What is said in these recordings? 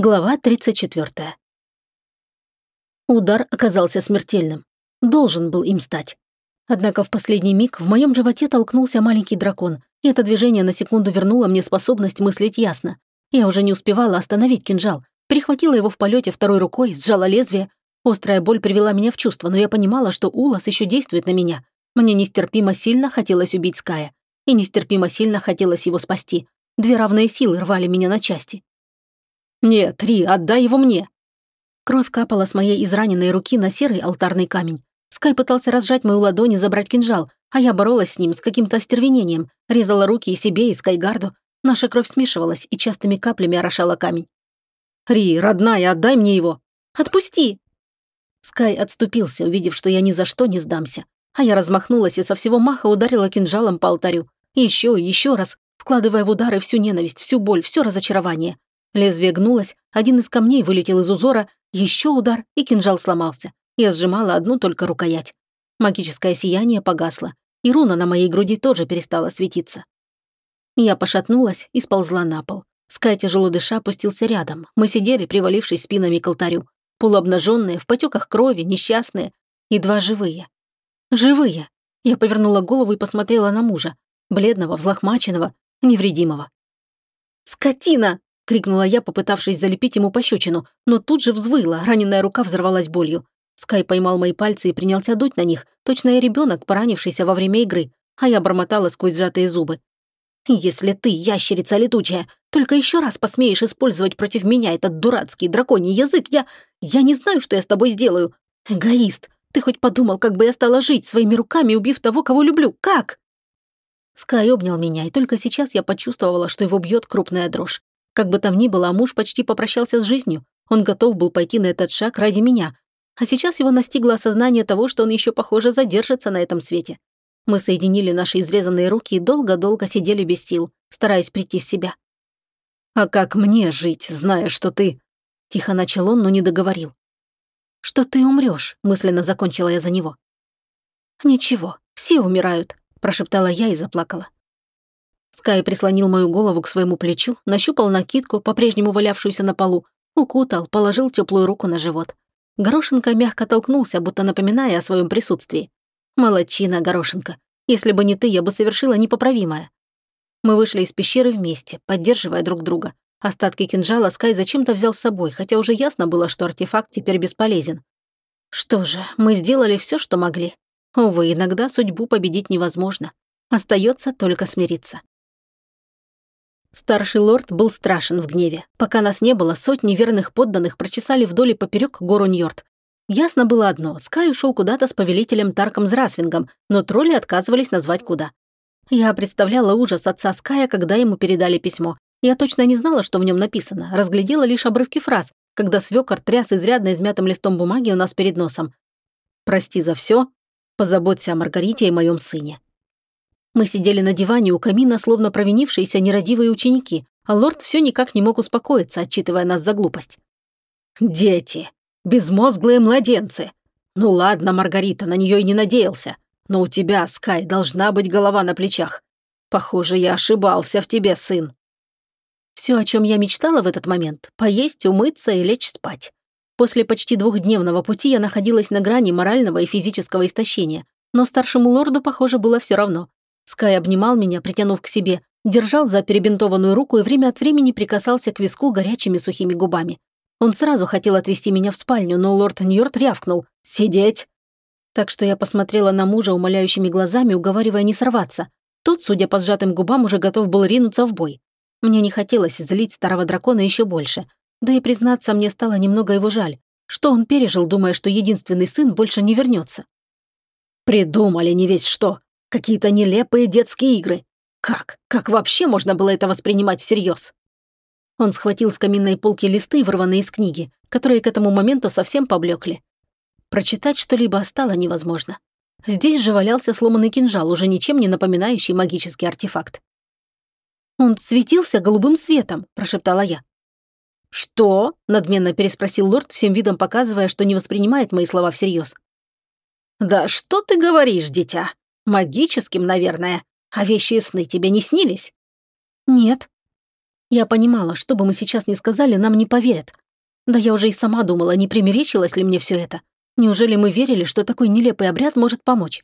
Глава 34. Удар оказался смертельным. Должен был им стать. Однако в последний миг в моем животе толкнулся маленький дракон, и это движение на секунду вернуло мне способность мыслить ясно. Я уже не успевала остановить кинжал, перехватила его в полете второй рукой, сжала лезвие. Острая боль привела меня в чувство, но я понимала, что Улас еще действует на меня. Мне нестерпимо сильно хотелось убить Ская. И нестерпимо сильно хотелось его спасти. Две равные силы рвали меня на части. «Нет, Ри, отдай его мне!» Кровь капала с моей израненной руки на серый алтарный камень. Скай пытался разжать мою ладонь и забрать кинжал, а я боролась с ним с каким-то остервенением, резала руки и себе, и Скайгарду. Наша кровь смешивалась и частыми каплями орошала камень. «Ри, родная, отдай мне его!» «Отпусти!» Скай отступился, увидев, что я ни за что не сдамся. А я размахнулась и со всего маха ударила кинжалом по алтарю. Еще и еще раз, вкладывая в удары всю ненависть, всю боль, все разочарование. Лезвие гнулось, один из камней вылетел из узора, еще удар, и кинжал сломался. Я сжимала одну только рукоять. Магическое сияние погасло, и руна на моей груди тоже перестала светиться. Я пошатнулась и сползла на пол. Скай, тяжело дыша, опустился рядом. Мы сидели, привалившись спинами к алтарю. Полуобнаженные, в потеках крови, несчастные. Едва живые. Живые! Я повернула голову и посмотрела на мужа. Бледного, взлохмаченного, невредимого. «Скотина!» Крикнула я, попытавшись залепить ему пощечину, но тут же взвыла, раненая рука взорвалась болью. Скай поймал мои пальцы и принялся дуть на них, точно я ребенок, поранившийся во время игры, а я бормотала сквозь сжатые зубы. «Если ты, ящерица летучая, только еще раз посмеешь использовать против меня этот дурацкий драконий язык, я... я не знаю, что я с тобой сделаю. Эгоист, ты хоть подумал, как бы я стала жить своими руками, убив того, кого люблю? Как?» Скай обнял меня, и только сейчас я почувствовала, что его бьет крупная дрожь. Как бы там ни было, муж почти попрощался с жизнью. Он готов был пойти на этот шаг ради меня. А сейчас его настигло осознание того, что он еще, похоже, задержится на этом свете. Мы соединили наши изрезанные руки и долго-долго сидели без сил, стараясь прийти в себя. «А как мне жить, зная, что ты...» Тихо начал он, но не договорил. «Что ты умрешь», — мысленно закончила я за него. «Ничего, все умирают», — прошептала я и заплакала. Скай прислонил мою голову к своему плечу, нащупал накидку, по-прежнему валявшуюся на полу, укутал, положил теплую руку на живот. Горошенко мягко толкнулся, будто напоминая о своем присутствии. «Молодчина, Горошенко. Если бы не ты, я бы совершила непоправимое». Мы вышли из пещеры вместе, поддерживая друг друга. Остатки кинжала Скай зачем-то взял с собой, хотя уже ясно было, что артефакт теперь бесполезен. Что же, мы сделали все, что могли. Увы, иногда судьбу победить невозможно. Остается только смириться. Старший лорд был страшен в гневе. Пока нас не было, сотни верных подданных прочесали вдоль и поперек гору Ньорд. Ясно было одно, Скай ушел куда-то с повелителем Тарком Зрасвингом, но тролли отказывались назвать куда. Я представляла ужас отца Ская, когда ему передали письмо. Я точно не знала, что в нем написано, разглядела лишь обрывки фраз, когда свекор тряс изрядно измятым листом бумаги у нас перед носом. «Прости за все, позаботься о Маргарите и моем сыне». Мы сидели на диване у камина, словно провинившиеся нерадивые ученики, а лорд все никак не мог успокоиться, отчитывая нас за глупость. «Дети! Безмозглые младенцы! Ну ладно, Маргарита, на нее и не надеялся, но у тебя, Скай, должна быть голова на плечах. Похоже, я ошибался в тебе, сын». Все, о чем я мечтала в этот момент – поесть, умыться и лечь спать. После почти двухдневного пути я находилась на грани морального и физического истощения, но старшему лорду, похоже, было все равно. Скай обнимал меня, притянув к себе, держал за перебинтованную руку и время от времени прикасался к виску горячими сухими губами. Он сразу хотел отвезти меня в спальню, но лорд Ньорд рявкнул «Сидеть!». Так что я посмотрела на мужа умоляющими глазами, уговаривая не сорваться. Тот, судя по сжатым губам, уже готов был ринуться в бой. Мне не хотелось злить старого дракона еще больше. Да и, признаться, мне стало немного его жаль. Что он пережил, думая, что единственный сын больше не вернется? «Придумали не весь что!» Какие-то нелепые детские игры. Как? Как вообще можно было это воспринимать всерьез? Он схватил с каминной полки листы, вырванные из книги, которые к этому моменту совсем поблекли. Прочитать что-либо стало невозможно. Здесь же валялся сломанный кинжал, уже ничем не напоминающий магический артефакт. «Он светился голубым светом», – прошептала я. «Что?» – надменно переспросил лорд, всем видом показывая, что не воспринимает мои слова всерьез. «Да что ты говоришь, дитя? Магическим, наверное. А вещи и сны тебе не снились? Нет. Я понимала, что бы мы сейчас ни сказали, нам не поверят. Да я уже и сама думала, не примерещилось ли мне все это. Неужели мы верили, что такой нелепый обряд может помочь?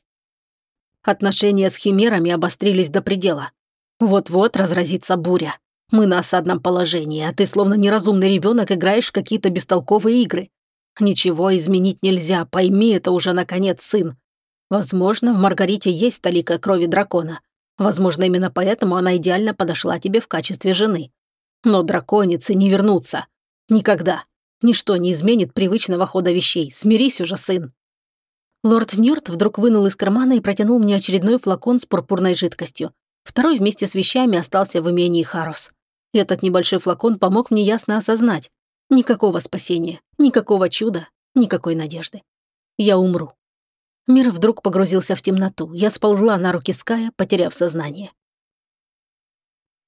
Отношения с химерами обострились до предела. Вот-вот разразится буря. Мы на осадном положении, а ты словно неразумный ребенок играешь в какие-то бестолковые игры. Ничего изменить нельзя, пойми это уже наконец, сын. Возможно, в Маргарите есть талика крови дракона. Возможно, именно поэтому она идеально подошла тебе в качестве жены. Но драконицы не вернутся. Никогда. Ничто не изменит привычного хода вещей. Смирись уже, сын. Лорд Ньорт вдруг вынул из кармана и протянул мне очередной флакон с пурпурной жидкостью. Второй вместе с вещами остался в имении Харос. Этот небольшой флакон помог мне ясно осознать. Никакого спасения, никакого чуда, никакой надежды. Я умру. Мир вдруг погрузился в темноту. Я сползла на руки Ская, потеряв сознание.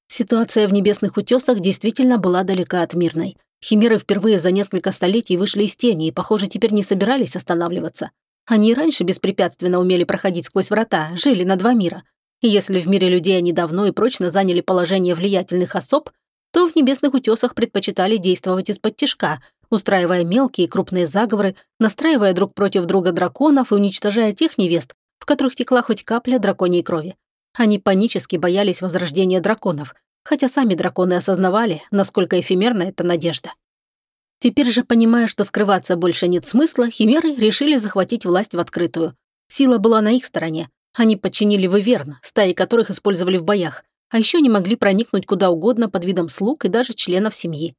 Ситуация в небесных утесах действительно была далека от мирной. Химеры впервые за несколько столетий вышли из тени и, похоже, теперь не собирались останавливаться. Они и раньше беспрепятственно умели проходить сквозь врата, жили на два мира. И если в мире людей они давно и прочно заняли положение влиятельных особ, то в небесных утесах предпочитали действовать из-под тишка, устраивая мелкие и крупные заговоры, настраивая друг против друга драконов и уничтожая тех невест, в которых текла хоть капля драконьей крови. Они панически боялись возрождения драконов, хотя сами драконы осознавали, насколько эфемерна эта надежда. Теперь же, понимая, что скрываться больше нет смысла, химеры решили захватить власть в открытую. Сила была на их стороне. Они подчинили Выверн, стаи которых использовали в боях, а еще не могли проникнуть куда угодно под видом слуг и даже членов семьи.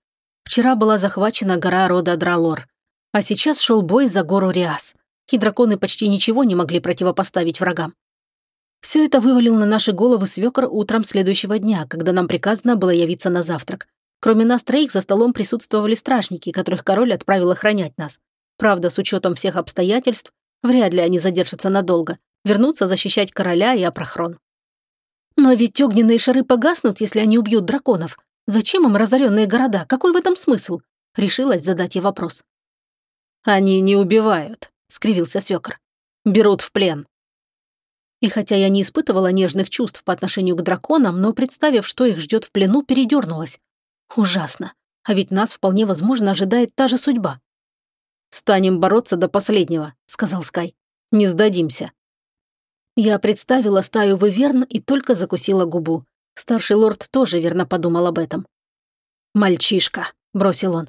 Вчера была захвачена гора рода Дралор, а сейчас шел бой за гору Риас, и драконы почти ничего не могли противопоставить врагам. Все это вывалил на наши головы свекор утром следующего дня, когда нам приказано было явиться на завтрак. Кроме нас троих за столом присутствовали стражники, которых король отправил охранять нас. Правда, с учетом всех обстоятельств, вряд ли они задержатся надолго, вернутся защищать короля и Апрохрон. Но ведь огненные шары погаснут, если они убьют драконов. Зачем им разоренные города? Какой в этом смысл? Решилась задать ей вопрос. Они не убивают, скривился свекр. Берут в плен. И хотя я не испытывала нежных чувств по отношению к драконам, но представив, что их ждет в плену, передернулась. Ужасно. А ведь нас вполне возможно ожидает та же судьба. «Станем бороться до последнего», — сказал Скай. «Не сдадимся». Я представила стаю выверн и только закусила губу. Старший лорд тоже верно подумал об этом. «Мальчишка», — бросил он.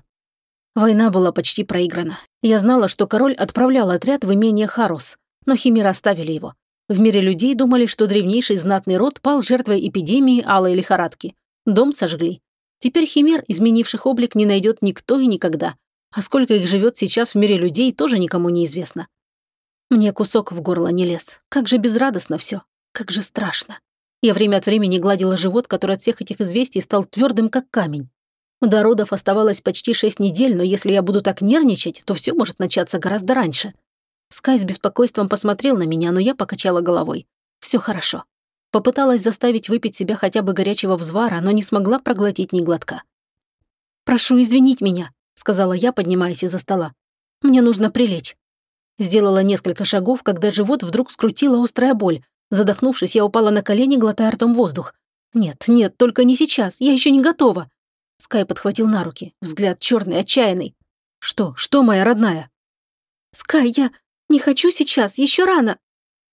Война была почти проиграна. Я знала, что король отправлял отряд в имение Харус, но химеры оставили его. В мире людей думали, что древнейший знатный род пал жертвой эпидемии алой лихорадки. Дом сожгли. Теперь химер, изменивших облик, не найдет никто и никогда. А сколько их живет сейчас в мире людей, тоже никому не известно. Мне кусок в горло не лез. Как же безрадостно все. Как же страшно. Я время от времени гладила живот, который от всех этих известий стал твердым, как камень. До родов оставалось почти шесть недель, но если я буду так нервничать, то все может начаться гораздо раньше. Скай с беспокойством посмотрел на меня, но я покачала головой. Все хорошо. Попыталась заставить выпить себя хотя бы горячего взвара, но не смогла проглотить ни глотка. «Прошу извинить меня», — сказала я, поднимаясь из-за стола. «Мне нужно прилечь». Сделала несколько шагов, когда живот вдруг скрутила острая боль, Задохнувшись, я упала на колени, глотая ртом воздух. «Нет, нет, только не сейчас, я еще не готова!» Скай подхватил на руки, взгляд черный, отчаянный. «Что, что, моя родная?» «Скай, я не хочу сейчас, еще рано!»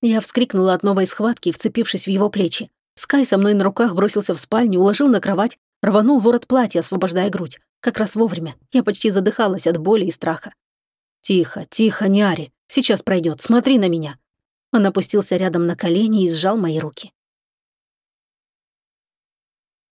Я вскрикнула от новой схватки, вцепившись в его плечи. Скай со мной на руках бросился в спальню, уложил на кровать, рванул ворот платья, освобождая грудь. Как раз вовремя. Я почти задыхалась от боли и страха. «Тихо, тихо, не Ари. Сейчас пройдет. Смотри на меня. Он опустился рядом на колени и сжал мои руки.